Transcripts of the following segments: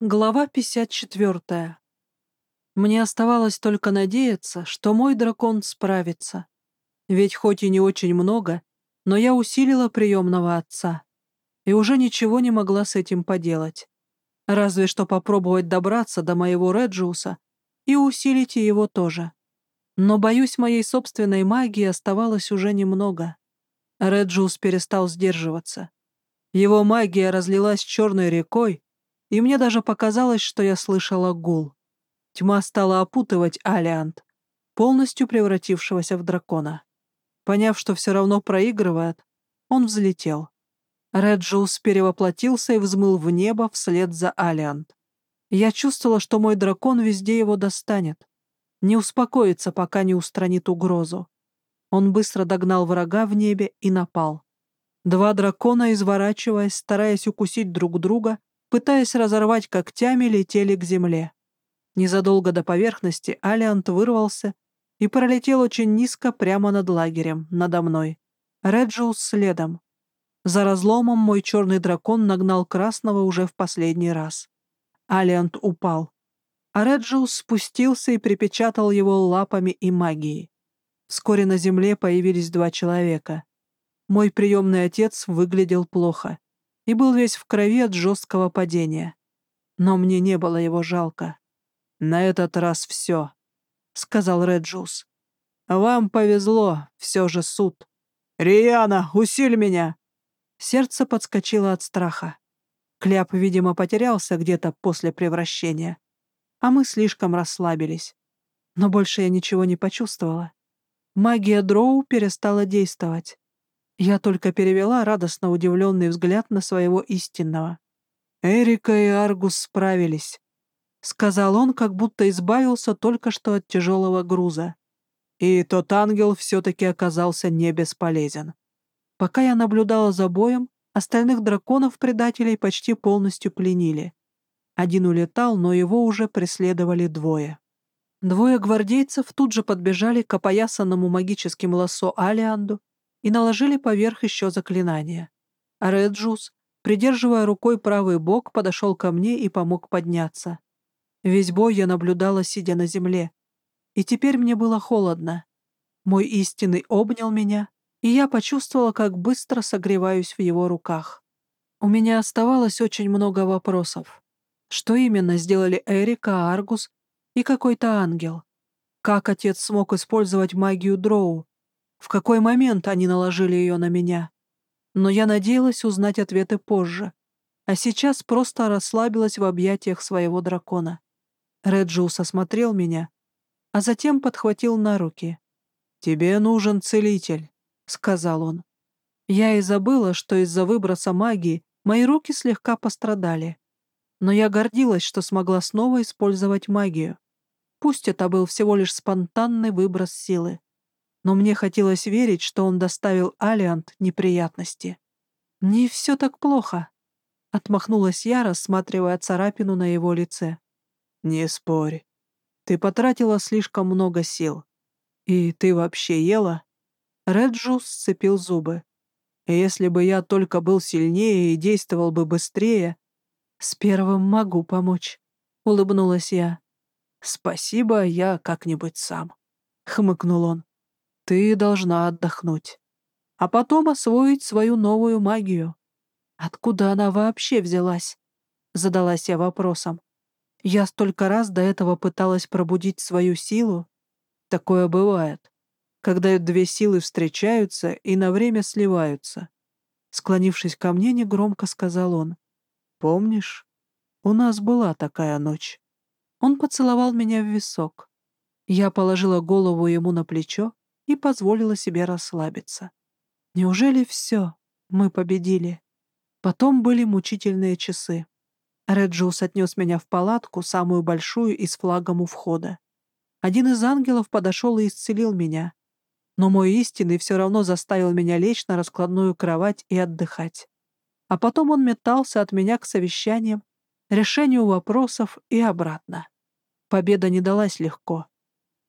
Глава 54. Мне оставалось только надеяться, что мой дракон справится. Ведь хоть и не очень много, но я усилила приемного отца. И уже ничего не могла с этим поделать. Разве что попробовать добраться до моего Реджиуса и усилить его тоже. Но, боюсь, моей собственной магии оставалось уже немного. Реджиус перестал сдерживаться. Его магия разлилась черной рекой, и мне даже показалось, что я слышала гул. Тьма стала опутывать Алиант, полностью превратившегося в дракона. Поняв, что все равно проигрывает, он взлетел. Реджиус перевоплотился и взмыл в небо вслед за Алиант. Я чувствовала, что мой дракон везде его достанет. Не успокоится, пока не устранит угрозу. Он быстро догнал врага в небе и напал. Два дракона, изворачиваясь, стараясь укусить друг друга, пытаясь разорвать когтями, летели к земле. Незадолго до поверхности Алиант вырвался и пролетел очень низко прямо над лагерем, надо мной. Реджиус следом. За разломом мой черный дракон нагнал красного уже в последний раз. Алиант упал. А Реджиус спустился и припечатал его лапами и магией. Вскоре на земле появились два человека. Мой приемный отец выглядел плохо и был весь в крови от жесткого падения. Но мне не было его жалко. «На этот раз все», — сказал Реджус. «Вам повезло, все же суд». «Риана, усиль меня!» Сердце подскочило от страха. Кляп, видимо, потерялся где-то после превращения, а мы слишком расслабились. Но больше я ничего не почувствовала. Магия Дроу перестала действовать. Я только перевела радостно удивленный взгляд на своего истинного. «Эрика и Аргус справились», — сказал он, как будто избавился только что от тяжелого груза. И тот ангел все-таки оказался не бесполезен. Пока я наблюдала за боем, остальных драконов-предателей почти полностью пленили. Один улетал, но его уже преследовали двое. Двое гвардейцев тут же подбежали к опоясанному магическим лассо Алианду и наложили поверх еще заклинание. А Реджус, придерживая рукой правый бок, подошел ко мне и помог подняться. Весь бой я наблюдала, сидя на земле. И теперь мне было холодно. Мой истинный обнял меня, и я почувствовала, как быстро согреваюсь в его руках. У меня оставалось очень много вопросов. Что именно сделали Эрика, Аргус и какой-то ангел? Как отец смог использовать магию Дроу? В какой момент они наложили ее на меня? Но я надеялась узнать ответы позже, а сейчас просто расслабилась в объятиях своего дракона. Реджиус осмотрел меня, а затем подхватил на руки. «Тебе нужен целитель», — сказал он. Я и забыла, что из-за выброса магии мои руки слегка пострадали. Но я гордилась, что смогла снова использовать магию. Пусть это был всего лишь спонтанный выброс силы но мне хотелось верить, что он доставил Алиант неприятности. «Не все так плохо», — отмахнулась я, рассматривая царапину на его лице. «Не спорь. Ты потратила слишком много сил. И ты вообще ела?» Реджус сцепил зубы. «Если бы я только был сильнее и действовал бы быстрее...» «С первым могу помочь», — улыбнулась я. «Спасибо, я как-нибудь сам», — хмыкнул он. Ты должна отдохнуть. А потом освоить свою новую магию. Откуда она вообще взялась? Задалась я вопросом. Я столько раз до этого пыталась пробудить свою силу. Такое бывает, когда две силы встречаются и на время сливаются. Склонившись ко мне, негромко сказал он. «Помнишь, у нас была такая ночь». Он поцеловал меня в висок. Я положила голову ему на плечо и позволила себе расслабиться. Неужели все? Мы победили. Потом были мучительные часы. Реджиус отнес меня в палатку, самую большую и с флагом у входа. Один из ангелов подошел и исцелил меня. Но мой истинный все равно заставил меня лечь на раскладную кровать и отдыхать. А потом он метался от меня к совещаниям, решению вопросов и обратно. Победа не далась легко.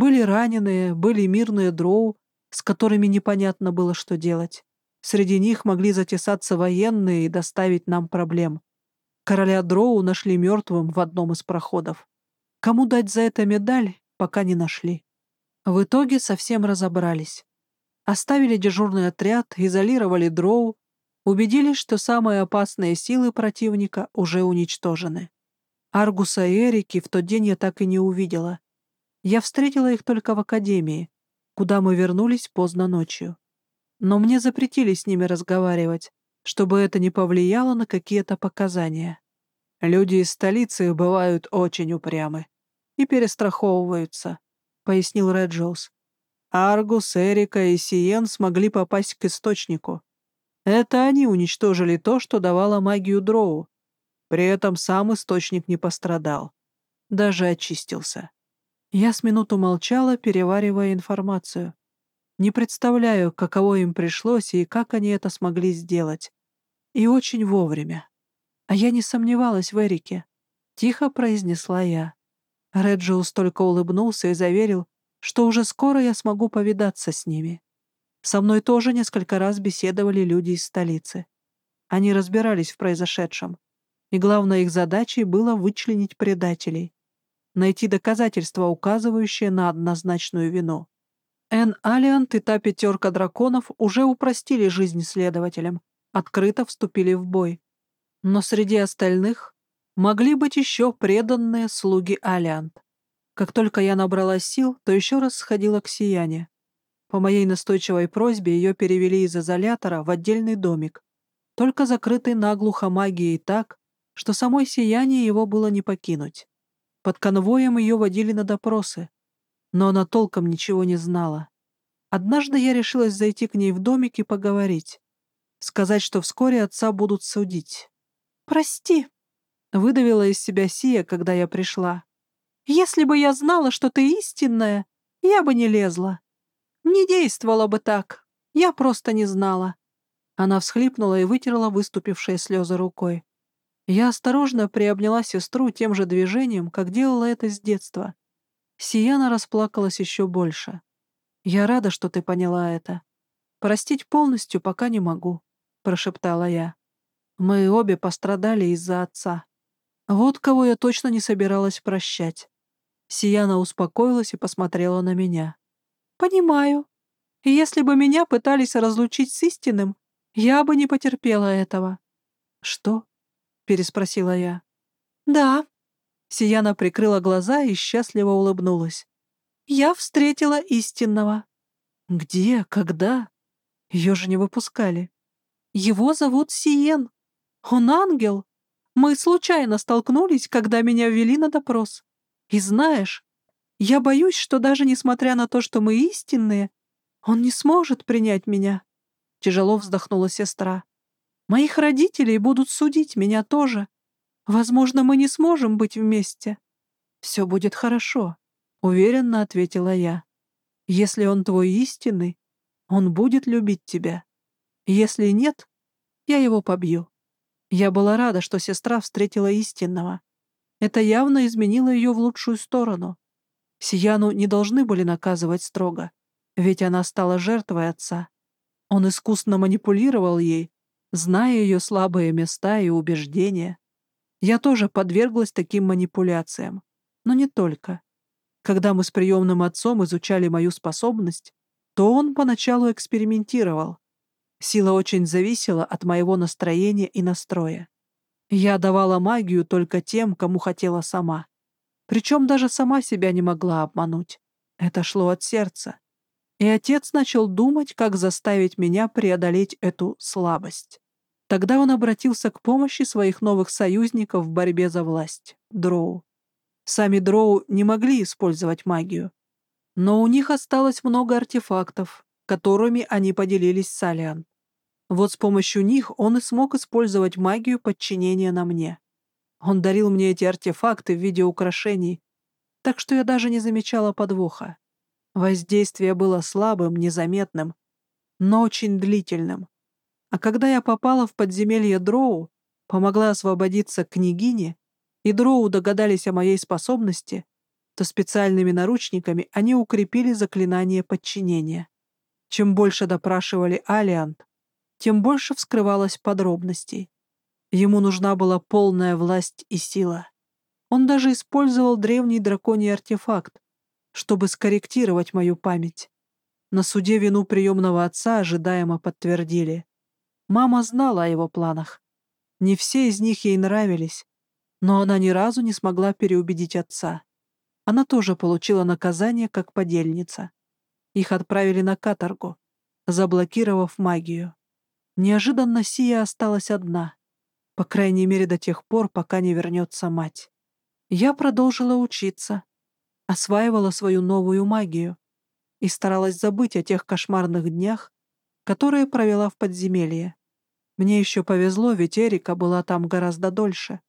Были раненые, были мирные дроу, с которыми непонятно было, что делать. Среди них могли затесаться военные и доставить нам проблем. Короля Дроу нашли мертвым в одном из проходов. Кому дать за это медаль, пока не нашли. В итоге совсем разобрались. Оставили дежурный отряд, изолировали Дроу, убедились, что самые опасные силы противника уже уничтожены. Аргуса и Эрики в тот день я так и не увидела. Я встретила их только в академии, куда мы вернулись поздно ночью. Но мне запретили с ними разговаривать, чтобы это не повлияло на какие-то показания. Люди из столицы бывают очень упрямы и перестраховываются, — пояснил Реджоус. Аргус, Эрика и Сиен смогли попасть к источнику. Это они уничтожили то, что давало магию Дроу. При этом сам источник не пострадал. Даже очистился. Я с минуту молчала, переваривая информацию. Не представляю, каково им пришлось и как они это смогли сделать. И очень вовремя. А я не сомневалась в Эрике. Тихо произнесла я. Реджиус только улыбнулся и заверил, что уже скоро я смогу повидаться с ними. Со мной тоже несколько раз беседовали люди из столицы. Они разбирались в произошедшем. И главной их задачей было вычленить предателей найти доказательства, указывающие на однозначную вину. Эн Алиант и та пятерка драконов уже упростили жизнь следователям, открыто вступили в бой. Но среди остальных могли быть еще преданные слуги Алиант. Как только я набрала сил, то еще раз сходила к Сияне. По моей настойчивой просьбе ее перевели из изолятора в отдельный домик, только закрытый наглухо магией так, что самой Сияние его было не покинуть. Под конвоем ее водили на допросы, но она толком ничего не знала. Однажды я решилась зайти к ней в домик и поговорить. Сказать, что вскоре отца будут судить. «Прости», — выдавила из себя Сия, когда я пришла. «Если бы я знала, что ты истинная, я бы не лезла. Не действовала бы так. Я просто не знала». Она всхлипнула и вытерла выступившие слезы рукой. Я осторожно приобняла сестру тем же движением, как делала это с детства. Сияна расплакалась еще больше. «Я рада, что ты поняла это. Простить полностью пока не могу», — прошептала я. «Мы обе пострадали из-за отца. Вот кого я точно не собиралась прощать». Сияна успокоилась и посмотрела на меня. «Понимаю. Если бы меня пытались разлучить с истинным, я бы не потерпела этого». «Что?» Переспросила я. «Да». Сияна прикрыла глаза и счастливо улыбнулась. «Я встретила истинного». «Где? Когда?» Ее же не выпускали. «Его зовут Сиен. Он ангел. Мы случайно столкнулись, когда меня ввели на допрос. И знаешь, я боюсь, что даже несмотря на то, что мы истинные, он не сможет принять меня». Тяжело вздохнула сестра. Моих родителей будут судить, меня тоже. Возможно, мы не сможем быть вместе. Все будет хорошо, — уверенно ответила я. Если он твой истинный, он будет любить тебя. Если нет, я его побью. Я была рада, что сестра встретила истинного. Это явно изменило ее в лучшую сторону. Сияну не должны были наказывать строго, ведь она стала жертвой отца. Он искусно манипулировал ей, зная ее слабые места и убеждения. Я тоже подверглась таким манипуляциям. Но не только. Когда мы с приемным отцом изучали мою способность, то он поначалу экспериментировал. Сила очень зависела от моего настроения и настроя. Я давала магию только тем, кому хотела сама. Причем даже сама себя не могла обмануть. Это шло от сердца. И отец начал думать, как заставить меня преодолеть эту слабость. Тогда он обратился к помощи своих новых союзников в борьбе за власть — дроу. Сами дроу не могли использовать магию, но у них осталось много артефактов, которыми они поделились с Алиан. Вот с помощью них он и смог использовать магию подчинения на мне. Он дарил мне эти артефакты в виде украшений, так что я даже не замечала подвоха. Воздействие было слабым, незаметным, но очень длительным. А когда я попала в подземелье Дроу, помогла освободиться княгине, и Дроу догадались о моей способности, то специальными наручниками они укрепили заклинание подчинения. Чем больше допрашивали Алиант, тем больше вскрывалось подробностей. Ему нужна была полная власть и сила. Он даже использовал древний драконий артефакт, чтобы скорректировать мою память. На суде вину приемного отца ожидаемо подтвердили. Мама знала о его планах. Не все из них ей нравились, но она ни разу не смогла переубедить отца. Она тоже получила наказание как подельница. Их отправили на каторгу, заблокировав магию. Неожиданно Сия осталась одна, по крайней мере до тех пор, пока не вернется мать. Я продолжила учиться, осваивала свою новую магию и старалась забыть о тех кошмарных днях, которые провела в подземелье. Мне еще повезло, ведь Эрика была там гораздо дольше.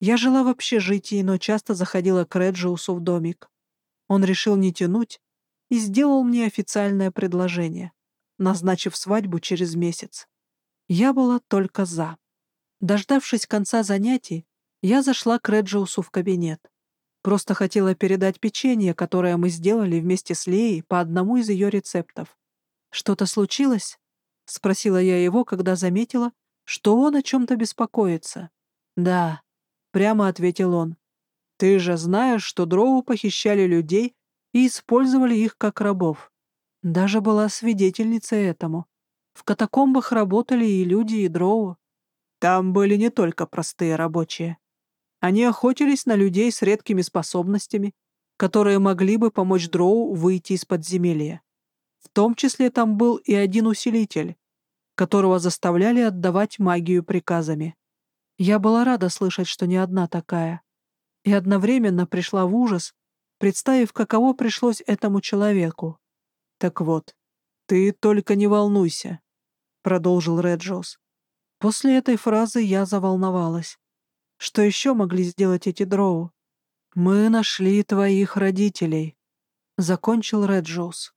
Я жила в общежитии, но часто заходила к Реджиусу в домик. Он решил не тянуть и сделал мне официальное предложение, назначив свадьбу через месяц. Я была только за. Дождавшись конца занятий, я зашла к Реджиусу в кабинет. Просто хотела передать печенье, которое мы сделали вместе с Леей по одному из ее рецептов. «Что-то случилось?» — спросила я его, когда заметила, что он о чем-то беспокоится. «Да», — прямо ответил он. «Ты же знаешь, что дроу похищали людей и использовали их как рабов. Даже была свидетельницей этому. В катакомбах работали и люди, и дроу. Там были не только простые рабочие. Они охотились на людей с редкими способностями, которые могли бы помочь дроу выйти из подземелья. В том числе там был и один усилитель, которого заставляли отдавать магию приказами. Я была рада слышать, что не одна такая, и одновременно пришла в ужас, представив, каково пришлось этому человеку. «Так вот, ты только не волнуйся», — продолжил Реджос. После этой фразы я заволновалась. Что еще могли сделать эти дроу? «Мы нашли твоих родителей», — закончил Реджоус.